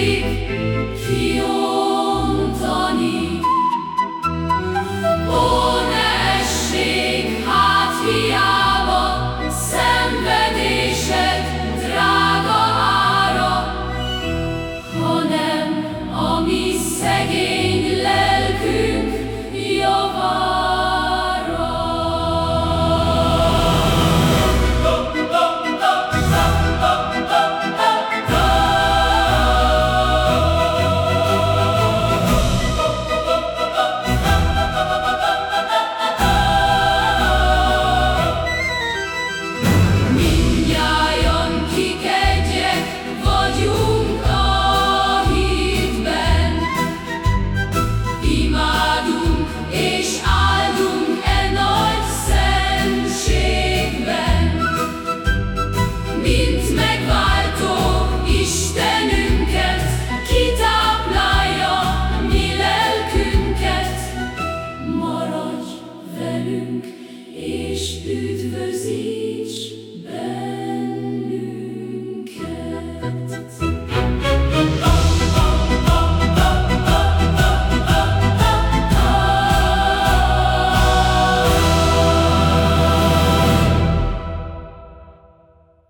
You. te diversis